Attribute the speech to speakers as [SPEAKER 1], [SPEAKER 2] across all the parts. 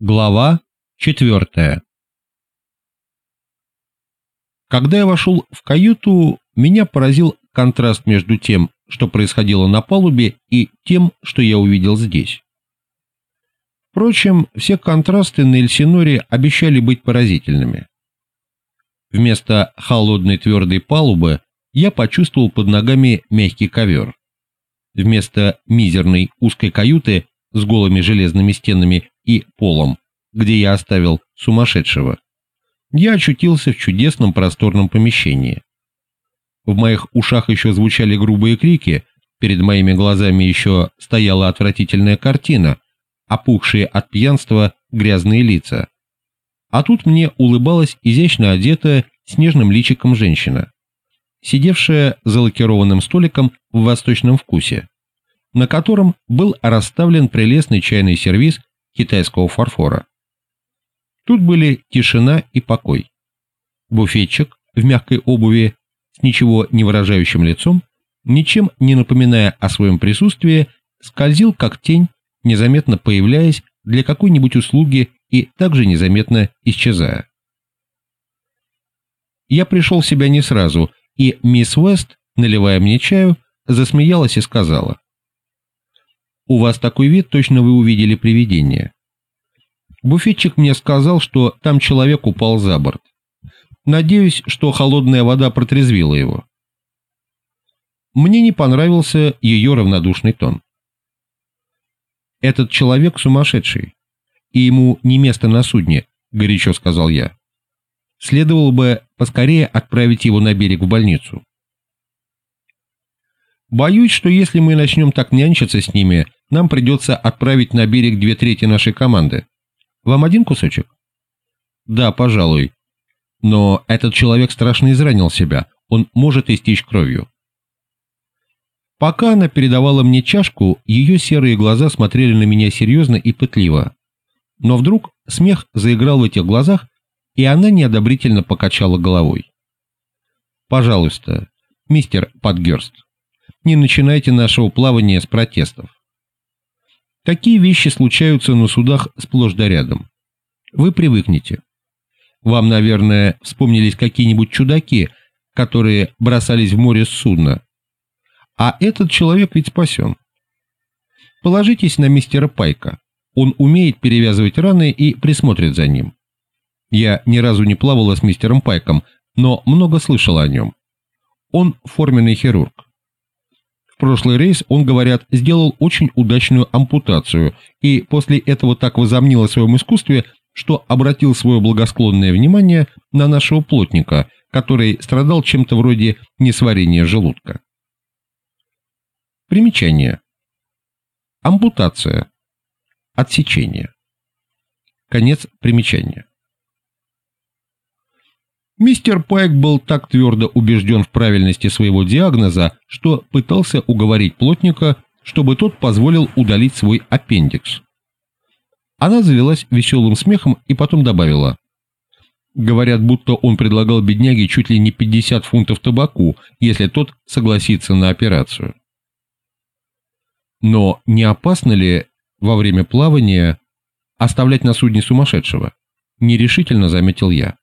[SPEAKER 1] Глава четвертая Когда я вошел в каюту, меня поразил контраст между тем, что происходило на палубе, и тем, что я увидел здесь. Впрочем, все контрасты на Эльсиноре обещали быть поразительными. Вместо холодной твердой палубы я почувствовал под ногами мягкий ковер. Вместо мизерной узкой каюты с голыми железными стенами и полом, где я оставил сумасшедшего, я очутился в чудесном просторном помещении. В моих ушах еще звучали грубые крики, перед моими глазами еще стояла отвратительная картина, опухшие от пьянства грязные лица. А тут мне улыбалась изящно одетая снежным личиком женщина, сидевшая за лакированным столиком в восточном вкусе, на котором был расставлен прелестный чайный сервиз китайского фарфора. Тут были тишина и покой. Буфетчик в мягкой обуви с ничего не выражающим лицом, ничем не напоминая о своем присутствии, скользил как тень, незаметно появляясь для какой-нибудь услуги и также незаметно исчезая. Я пришел в себя не сразу, и мисс Уэст, наливая мне чаю, засмеялась и сказала. «У вас такой вид, точно вы увидели привидение. Буфетчик мне сказал, что там человек упал за борт. Надеюсь, что холодная вода протрезвила его». Мне не понравился ее равнодушный тон. «Этот человек сумасшедший, и ему не место на судне», — горячо сказал я. Следовало бы поскорее отправить его на берег в больницу. Боюсь, что если мы начнем так нянчиться с ними, нам придется отправить на берег две трети нашей команды. Вам один кусочек? Да, пожалуй. Но этот человек страшно изранил себя, он может истечь кровью. Пока она передавала мне чашку, ее серые глаза смотрели на меня серьезно и пытливо. Но вдруг смех заиграл в этих глазах, и она неодобрительно покачала головой. «Пожалуйста, мистер Подгерст, не начинайте нашего плавания с протестов. Такие вещи случаются на судах сплошь да рядом. Вы привыкнете. Вам, наверное, вспомнились какие-нибудь чудаки, которые бросались в море с судна. А этот человек ведь спасен. Положитесь на мистера Пайка. Он умеет перевязывать раны и присмотрит за ним. Я ни разу не плавала с мистером Пайком, но много слышала о нем. Он форменный хирург. Прошлый рейс он, говорят, сделал очень удачную ампутацию и после этого так возомнил о своем искусстве, что обратил свое благосклонное внимание на нашего плотника, который страдал чем-то вроде несварения желудка. Примечание. Ампутация. Отсечение. Конец примечания. Мистер Пайк был так твердо убежден в правильности своего диагноза, что пытался уговорить плотника, чтобы тот позволил удалить свой аппендикс. Она залилась веселым смехом и потом добавила. Говорят, будто он предлагал бедняге чуть ли не 50 фунтов табаку, если тот согласится на операцию. Но не опасно ли во время плавания оставлять на судне сумасшедшего? Нерешительно заметил я.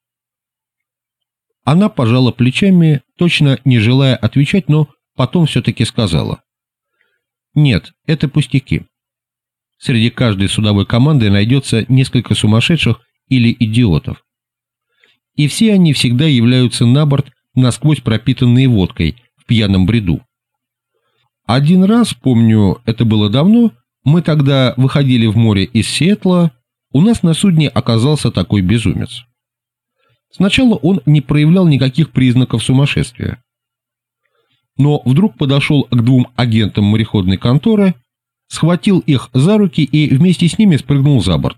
[SPEAKER 1] Она пожала плечами, точно не желая отвечать, но потом все-таки сказала. «Нет, это пустяки. Среди каждой судовой команды найдется несколько сумасшедших или идиотов. И все они всегда являются на борт насквозь пропитанные водкой, в пьяном бреду. Один раз, помню, это было давно, мы тогда выходили в море из Сиэтла, у нас на судне оказался такой безумец. Сначала он не проявлял никаких признаков сумасшествия. Но вдруг подошел к двум агентам мореходной конторы, схватил их за руки и вместе с ними спрыгнул за борт.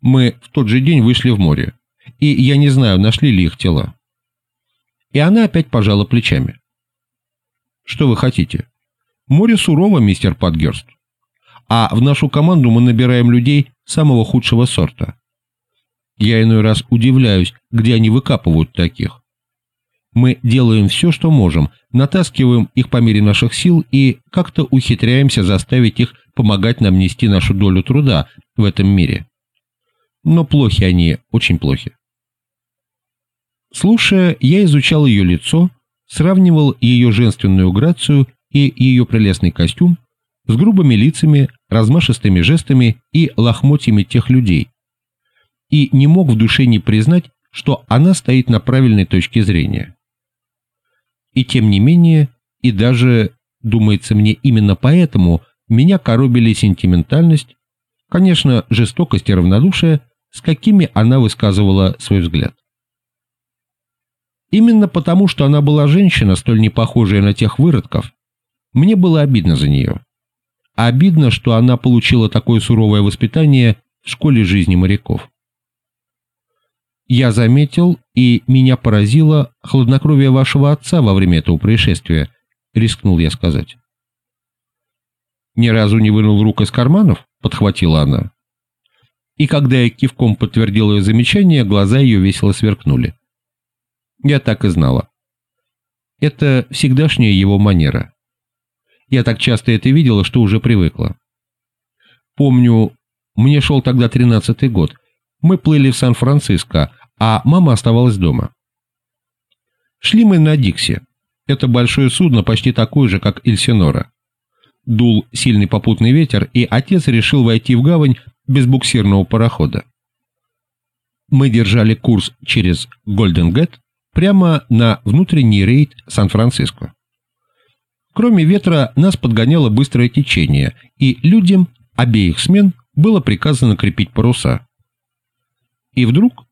[SPEAKER 1] Мы в тот же день вышли в море, и я не знаю, нашли ли их тела. И она опять пожала плечами. Что вы хотите? Море сурово, мистер Подгерст. А в нашу команду мы набираем людей самого худшего сорта. Я иной раз удивляюсь, где они выкапывают таких. Мы делаем все, что можем, натаскиваем их по мере наших сил и как-то ухитряемся заставить их помогать нам нести нашу долю труда в этом мире. Но плохи они, очень плохи. Слушая, я изучал ее лицо, сравнивал ее женственную грацию и ее прелестный костюм с грубыми лицами, размашистыми жестами и лохмотьями тех людей, и не мог в душе не признать, что она стоит на правильной точке зрения. И тем не менее, и даже, думается мне, именно поэтому меня коробили сентиментальность, конечно, жестокость и равнодушие, с какими она высказывала свой взгляд. Именно потому, что она была женщина, столь не похожая на тех выродков, мне было обидно за нее. Обидно, что она получила такое суровое воспитание в школе жизни моряков. Я заметил, и меня поразило хладнокровие вашего отца во время этого происшествия, рискнул я сказать. Ни разу не вынул рук из карманов, подхватила она. И когда я кивком подтвердил ее замечание, глаза ее весело сверкнули. Я так и знала. Это всегдашняя его манера. Я так часто это видела, что уже привыкла. Помню, мне шел тогда тринадцатый год. Мы плыли в Сан-Франциско, а мама оставалась дома. Шли мы на Дикси. Это большое судно, почти такое же, как Эльсинора. Дул сильный попутный ветер, и отец решил войти в гавань без буксирного парохода. Мы держали курс через Гольден-Гэт, прямо на внутренний рейд Сан-Франциско. Кроме ветра, нас подгоняло быстрое течение, и людям обеих смен было приказано крепить паруса. И вдруг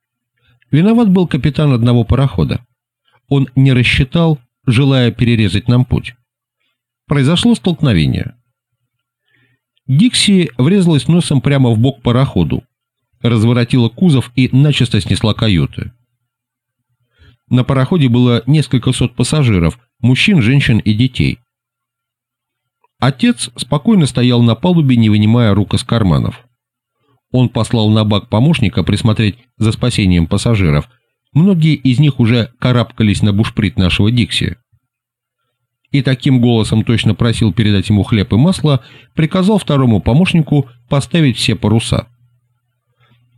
[SPEAKER 1] виноват был капитан одного парохода. Он не рассчитал, желая перерезать нам путь. Произошло столкновение. Дикси врезалась носом прямо в бок пароходу, разворотила кузов и начисто снесла каюты. На пароходе было несколько сот пассажиров, мужчин, женщин и детей. Отец спокойно стоял на палубе, не вынимая рук из карманов. Он послал на бак помощника присмотреть за спасением пассажиров. Многие из них уже карабкались на бушприт нашего Дикси. И таким голосом точно просил передать ему хлеб и масло, приказал второму помощнику поставить все паруса.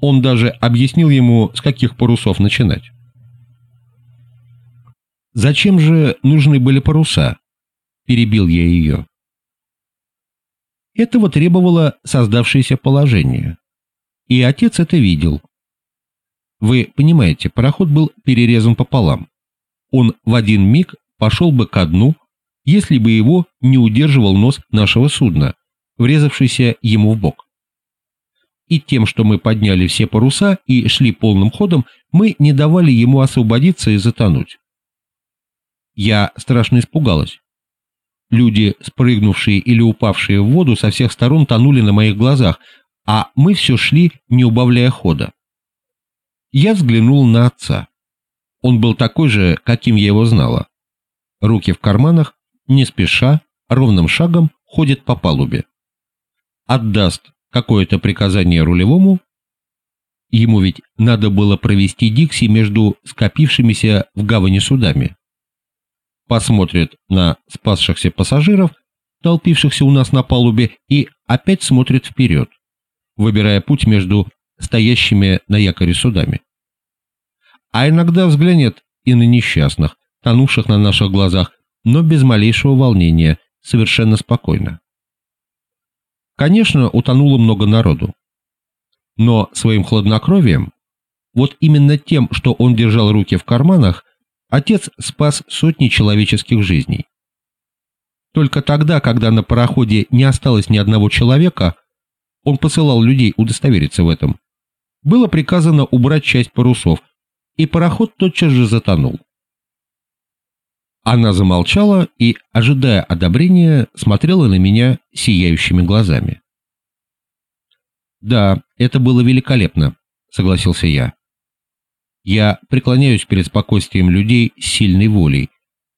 [SPEAKER 1] Он даже объяснил ему, с каких парусов начинать. «Зачем же нужны были паруса?» – перебил я ее. Этого требовало создавшееся положение. И отец это видел. Вы понимаете, пароход был перерезан пополам. Он в один миг пошел бы ко дну, если бы его не удерживал нос нашего судна, врезавшийся ему в бок. И тем, что мы подняли все паруса и шли полным ходом, мы не давали ему освободиться и затонуть. Я страшно испугалась. Люди, спрыгнувшие или упавшие в воду, со всех сторон тонули на моих глазах, а мы все шли, не убавляя хода. Я взглянул на отца. Он был такой же, каким я его знала. Руки в карманах, не спеша, ровным шагом ходит по палубе. Отдаст какое-то приказание рулевому, ему ведь надо было провести Дикси между скопившимися в гавани судами посмотрит на спасшихся пассажиров, толпившихся у нас на палубе, и опять смотрит вперед, выбирая путь между стоящими на якоре судами. А иногда взглянет и на несчастных, тонувших на наших глазах, но без малейшего волнения, совершенно спокойно. Конечно, утонуло много народу. Но своим хладнокровием, вот именно тем, что он держал руки в карманах, Отец спас сотни человеческих жизней. Только тогда, когда на пароходе не осталось ни одного человека, он посылал людей удостовериться в этом. Было приказано убрать часть парусов, и пароход тотчас же затонул. Она замолчала и, ожидая одобрения, смотрела на меня сияющими глазами. «Да, это было великолепно», — согласился я. Я преклоняюсь перед спокойствием людей с сильной волей.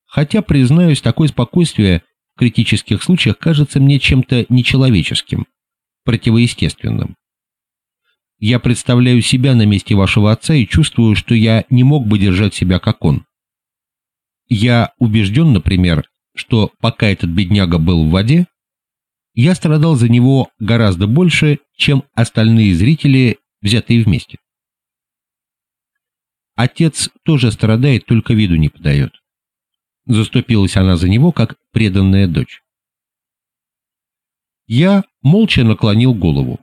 [SPEAKER 1] Хотя, признаюсь, такое спокойствие в критических случаях кажется мне чем-то нечеловеческим, противоестественным. Я представляю себя на месте вашего отца и чувствую, что я не мог бы держать себя как он. Я убежден, например, что пока этот бедняга был в воде, я страдал за него гораздо больше, чем остальные зрители, взятые вместе. Отец тоже страдает, только виду не подает. Заступилась она за него, как преданная дочь. Я молча наклонил голову.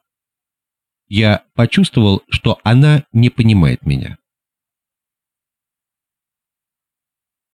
[SPEAKER 1] Я почувствовал, что она не понимает меня.